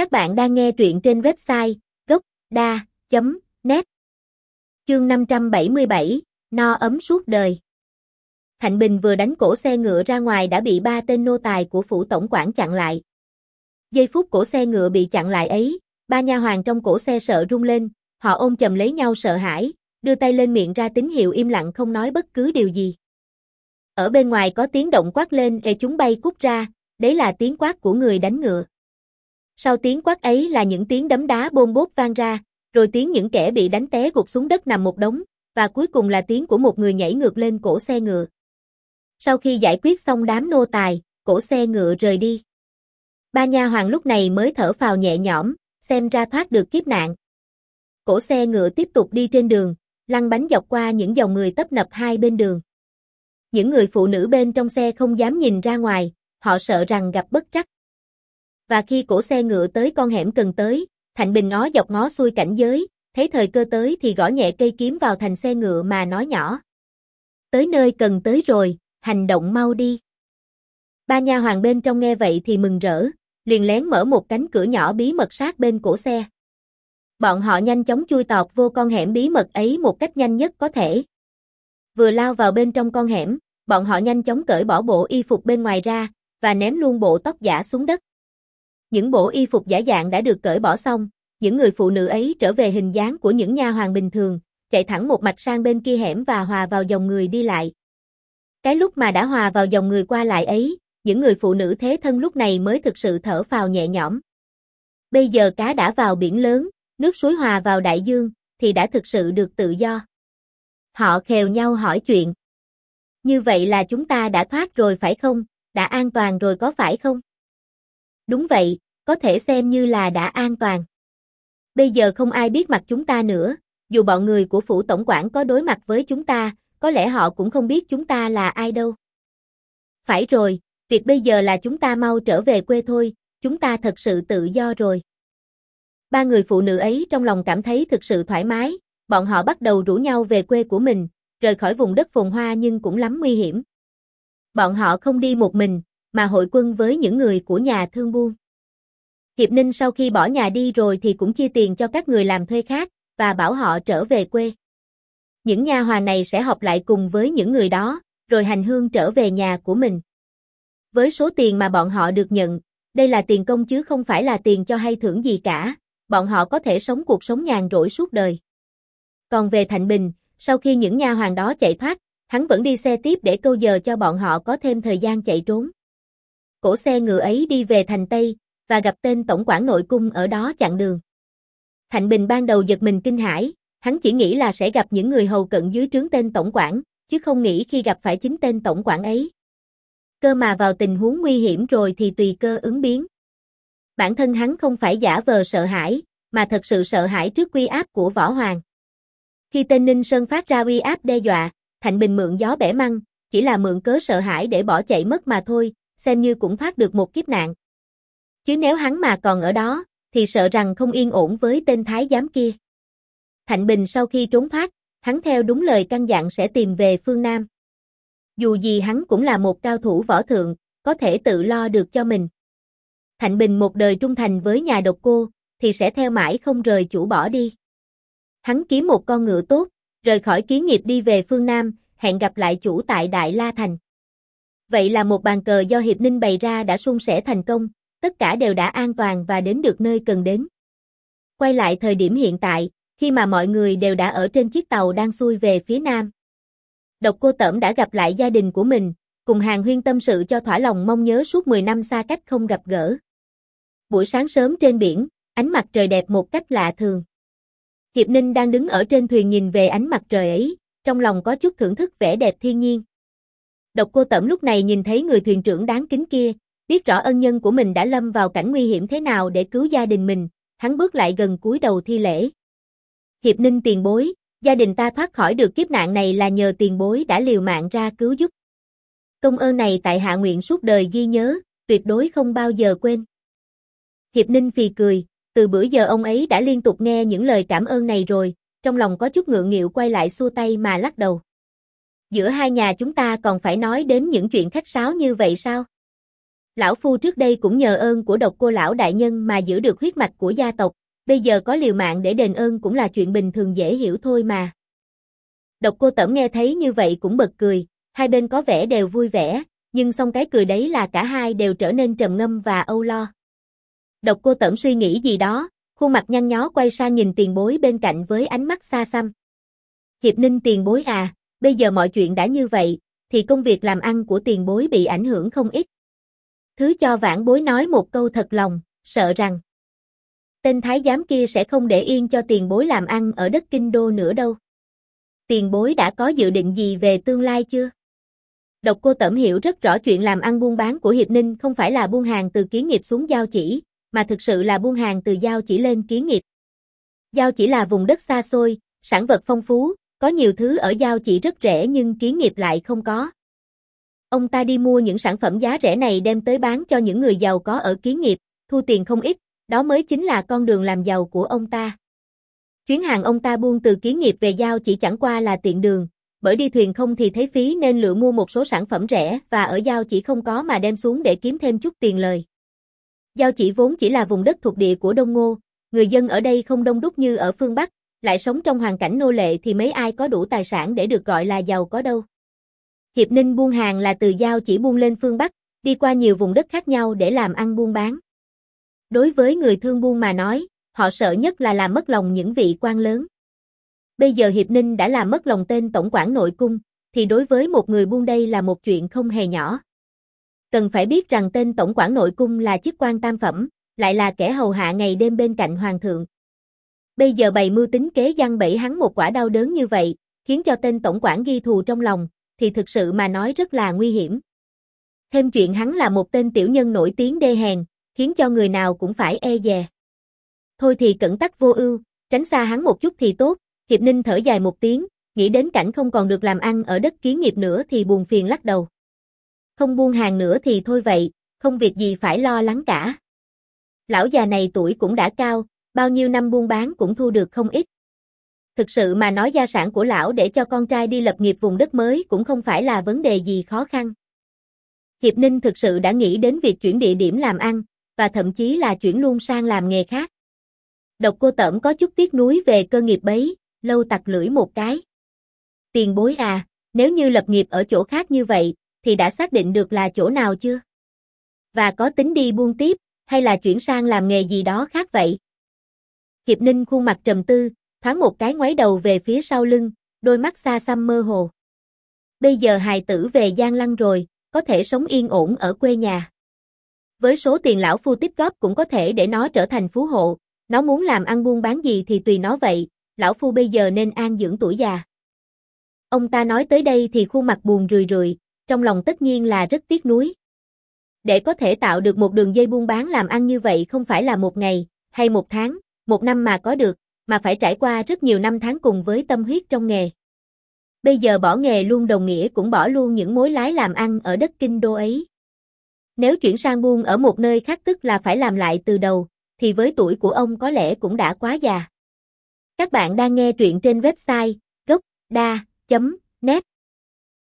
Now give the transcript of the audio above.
Các bạn đang nghe truyện trên website gốc.da.net Chương 577, No ấm suốt đời Thạnh Bình vừa đánh cổ xe ngựa ra ngoài đã bị ba tên nô tài của phủ tổng quản chặn lại. Giây phút cổ xe ngựa bị chặn lại ấy, ba nha hoàng trong cổ xe sợ rung lên, họ ôm chầm lấy nhau sợ hãi, đưa tay lên miệng ra tín hiệu im lặng không nói bất cứ điều gì. Ở bên ngoài có tiếng động quát lên e chúng bay cút ra, đấy là tiếng quát của người đánh ngựa. Sau tiếng quát ấy là những tiếng đấm đá bôn bốt vang ra, rồi tiếng những kẻ bị đánh té gục xuống đất nằm một đống, và cuối cùng là tiếng của một người nhảy ngược lên cổ xe ngựa. Sau khi giải quyết xong đám nô tài, cổ xe ngựa rời đi. Ba nha hoàng lúc này mới thở phào nhẹ nhõm, xem ra thoát được kiếp nạn. Cổ xe ngựa tiếp tục đi trên đường, lăn bánh dọc qua những dòng người tấp nập hai bên đường. Những người phụ nữ bên trong xe không dám nhìn ra ngoài, họ sợ rằng gặp bất trắc. Và khi cổ xe ngựa tới con hẻm cần tới, Thạnh Bình ngó dọc ngó xuôi cảnh giới, thấy thời cơ tới thì gõ nhẹ cây kiếm vào thành xe ngựa mà nói nhỏ. Tới nơi cần tới rồi, hành động mau đi. Ba nha hoàng bên trong nghe vậy thì mừng rỡ, liền lén mở một cánh cửa nhỏ bí mật sát bên cổ xe. Bọn họ nhanh chóng chui tọt vô con hẻm bí mật ấy một cách nhanh nhất có thể. Vừa lao vào bên trong con hẻm, bọn họ nhanh chóng cởi bỏ bộ y phục bên ngoài ra, và ném luôn bộ tóc giả xuống đất. Những bộ y phục giả dạng đã được cởi bỏ xong, những người phụ nữ ấy trở về hình dáng của những nha hoàng bình thường, chạy thẳng một mạch sang bên kia hẻm và hòa vào dòng người đi lại. Cái lúc mà đã hòa vào dòng người qua lại ấy, những người phụ nữ thế thân lúc này mới thực sự thở phào nhẹ nhõm. Bây giờ cá đã vào biển lớn, nước suối hòa vào đại dương, thì đã thực sự được tự do. Họ khều nhau hỏi chuyện. Như vậy là chúng ta đã thoát rồi phải không, đã an toàn rồi có phải không? Đúng vậy, có thể xem như là đã an toàn. Bây giờ không ai biết mặt chúng ta nữa, dù bọn người của phủ tổng quản có đối mặt với chúng ta, có lẽ họ cũng không biết chúng ta là ai đâu. Phải rồi, việc bây giờ là chúng ta mau trở về quê thôi, chúng ta thật sự tự do rồi. Ba người phụ nữ ấy trong lòng cảm thấy thực sự thoải mái, bọn họ bắt đầu rủ nhau về quê của mình, rời khỏi vùng đất phồn hoa nhưng cũng lắm nguy hiểm. Bọn họ không đi một mình, mà hội quân với những người của nhà thương buôn. Hiệp Ninh sau khi bỏ nhà đi rồi thì cũng chia tiền cho các người làm thuê khác, và bảo họ trở về quê. Những nha hòa này sẽ họp lại cùng với những người đó, rồi hành hương trở về nhà của mình. Với số tiền mà bọn họ được nhận, đây là tiền công chứ không phải là tiền cho hay thưởng gì cả, bọn họ có thể sống cuộc sống nhàn rỗi suốt đời. Còn về Thạnh Bình, sau khi những nha hoàng đó chạy thoát, hắn vẫn đi xe tiếp để câu giờ cho bọn họ có thêm thời gian chạy trốn. Cổ xe ngựa ấy đi về thành Tây, và gặp tên tổng quản nội cung ở đó chặn đường. Thạnh Bình ban đầu giật mình kinh hãi, hắn chỉ nghĩ là sẽ gặp những người hầu cận dưới trướng tên tổng quản, chứ không nghĩ khi gặp phải chính tên tổng quản ấy. Cơ mà vào tình huống nguy hiểm rồi thì tùy cơ ứng biến. Bản thân hắn không phải giả vờ sợ hãi, mà thật sự sợ hãi trước quy áp của võ hoàng. Khi tên Ninh Sơn phát ra uy áp đe dọa, Thạnh Bình mượn gió bẻ măng, chỉ là mượn cớ sợ hãi để bỏ chạy mất mà thôi, xem như cũng thoát được một kiếp nạn. Chứ nếu hắn mà còn ở đó, thì sợ rằng không yên ổn với tên thái giám kia. Thạnh Bình sau khi trốn thoát, hắn theo đúng lời căn dặn sẽ tìm về phương Nam. Dù gì hắn cũng là một cao thủ võ thượng, có thể tự lo được cho mình. Thạnh Bình một đời trung thành với nhà độc cô, thì sẽ theo mãi không rời chủ bỏ đi. Hắn kiếm một con ngựa tốt, rời khỏi kiến nghiệp đi về phương Nam, hẹn gặp lại chủ tại Đại La Thành. Vậy là một bàn cờ do Hiệp Ninh bày ra đã suôn sẻ thành công, tất cả đều đã an toàn và đến được nơi cần đến. Quay lại thời điểm hiện tại, khi mà mọi người đều đã ở trên chiếc tàu đang xuôi về phía Nam. Độc cô Tẩm đã gặp lại gia đình của mình, cùng hàng huyên tâm sự cho thỏa lòng mong nhớ suốt 10 năm xa cách không gặp gỡ. Buổi sáng sớm trên biển, ánh mặt trời đẹp một cách lạ thường. Hiệp Ninh đang đứng ở trên thuyền nhìn về ánh mặt trời ấy, trong lòng có chút thưởng thức vẻ đẹp thiên nhiên. Độc cô Tẩm lúc này nhìn thấy người thuyền trưởng đáng kính kia, biết rõ ân nhân của mình đã lâm vào cảnh nguy hiểm thế nào để cứu gia đình mình, hắn bước lại gần cúi đầu thi lễ. Hiệp Ninh tiền bối, gia đình ta thoát khỏi được kiếp nạn này là nhờ tiền bối đã liều mạng ra cứu giúp. Công ơn này tại hạ nguyện suốt đời ghi nhớ, tuyệt đối không bao giờ quên. Hiệp Ninh phì cười, từ bữa giờ ông ấy đã liên tục nghe những lời cảm ơn này rồi, trong lòng có chút ngượng nghịu quay lại xua tay mà lắc đầu. Giữa hai nhà chúng ta còn phải nói đến những chuyện khách sáo như vậy sao? Lão Phu trước đây cũng nhờ ơn của độc cô lão đại nhân mà giữ được huyết mạch của gia tộc, bây giờ có liều mạng để đền ơn cũng là chuyện bình thường dễ hiểu thôi mà. Độc cô tẩm nghe thấy như vậy cũng bật cười, hai bên có vẻ đều vui vẻ, nhưng xong cái cười đấy là cả hai đều trở nên trầm ngâm và âu lo. Độc cô tẩm suy nghĩ gì đó, khuôn mặt nhăn nhó quay sang nhìn tiền bối bên cạnh với ánh mắt xa xăm. Hiệp ninh tiền bối à, bây giờ mọi chuyện đã như vậy, thì công việc làm ăn của tiền bối bị ảnh hưởng không ít. Thứ cho vãn bối nói một câu thật lòng, sợ rằng tên thái giám kia sẽ không để yên cho tiền bối làm ăn ở đất kinh đô nữa đâu. Tiền bối đã có dự định gì về tương lai chưa? Độc cô Tẩm hiểu rất rõ chuyện làm ăn buôn bán của Hiệp Ninh không phải là buôn hàng từ kiến nghiệp xuống giao chỉ, mà thực sự là buôn hàng từ giao chỉ lên kiến nghiệp. Giao chỉ là vùng đất xa xôi, sản vật phong phú, có nhiều thứ ở giao chỉ rất rẻ nhưng kiến nghiệp lại không có. Ông ta đi mua những sản phẩm giá rẻ này đem tới bán cho những người giàu có ở kiến nghiệp, thu tiền không ít, đó mới chính là con đường làm giàu của ông ta. Chuyến hàng ông ta buôn từ kiến nghiệp về giao chỉ chẳng qua là tiện đường, bởi đi thuyền không thì thấy phí nên lựa mua một số sản phẩm rẻ và ở giao chỉ không có mà đem xuống để kiếm thêm chút tiền lời. Giao chỉ vốn chỉ là vùng đất thuộc địa của Đông Ngô, người dân ở đây không đông đúc như ở phương Bắc, lại sống trong hoàn cảnh nô lệ thì mấy ai có đủ tài sản để được gọi là giàu có đâu. Hiệp Ninh buôn hàng là từ giao chỉ buôn lên phương Bắc, đi qua nhiều vùng đất khác nhau để làm ăn buôn bán. Đối với người thương buôn mà nói, họ sợ nhất là làm mất lòng những vị quan lớn. Bây giờ Hiệp Ninh đã làm mất lòng tên tổng quản nội cung, thì đối với một người buôn đây là một chuyện không hề nhỏ. Cần phải biết rằng tên tổng quản nội cung là chức quan tam phẩm, lại là kẻ hầu hạ ngày đêm bên cạnh hoàng thượng. Bây giờ bày mưu tính kế giăng bẫy hắn một quả đau đớn như vậy, khiến cho tên tổng quản ghi thù trong lòng, thì thực sự mà nói rất là nguy hiểm. Thêm chuyện hắn là một tên tiểu nhân nổi tiếng đê hèn, khiến cho người nào cũng phải e dè. Thôi thì cẩn tắc vô ưu, tránh xa hắn một chút thì tốt, Hiệp Ninh thở dài một tiếng, nghĩ đến cảnh không còn được làm ăn ở đất kiến nghiệp nữa thì buồn phiền lắc đầu. Không buôn hàng nữa thì thôi vậy, không việc gì phải lo lắng cả. Lão già này tuổi cũng đã cao, bao nhiêu năm buôn bán cũng thu được không ít. Thực sự mà nói gia sản của lão để cho con trai đi lập nghiệp vùng đất mới cũng không phải là vấn đề gì khó khăn. Hiệp Ninh thực sự đã nghĩ đến việc chuyển địa điểm làm ăn, và thậm chí là chuyển luôn sang làm nghề khác. Độc cô tẩm có chút tiếc nuối về cơ nghiệp bấy, lâu tặc lưỡi một cái. Tiền bối à, nếu như lập nghiệp ở chỗ khác như vậy, thì đã xác định được là chỗ nào chưa? Và có tính đi buôn tiếp, hay là chuyển sang làm nghề gì đó khác vậy? Hiệp Ninh khuôn mặt trầm tư, thoáng một cái ngoái đầu về phía sau lưng, đôi mắt xa xăm mơ hồ. Bây giờ hài tử về Giang Lăng rồi, có thể sống yên ổn ở quê nhà. Với số tiền lão phu tiếp góp cũng có thể để nó trở thành phú hộ, nó muốn làm ăn buôn bán gì thì tùy nó vậy, lão phu bây giờ nên an dưỡng tuổi già. Ông ta nói tới đây thì khuôn mặt buồn rười rượi, trong lòng tất nhiên là rất tiếc nuối. Để có thể tạo được một đường dây buôn bán làm ăn như vậy không phải là một ngày, hay một tháng, một năm mà có được, mà phải trải qua rất nhiều năm tháng cùng với tâm huyết trong nghề. Bây giờ bỏ nghề luôn đồng nghĩa cũng bỏ luôn những mối lái làm ăn ở đất kinh đô ấy. Nếu chuyển sang buôn ở một nơi khác tức là phải làm lại từ đầu, thì với tuổi của ông có lẽ cũng đã quá già. Các bạn đang nghe truyện trên website gocda.net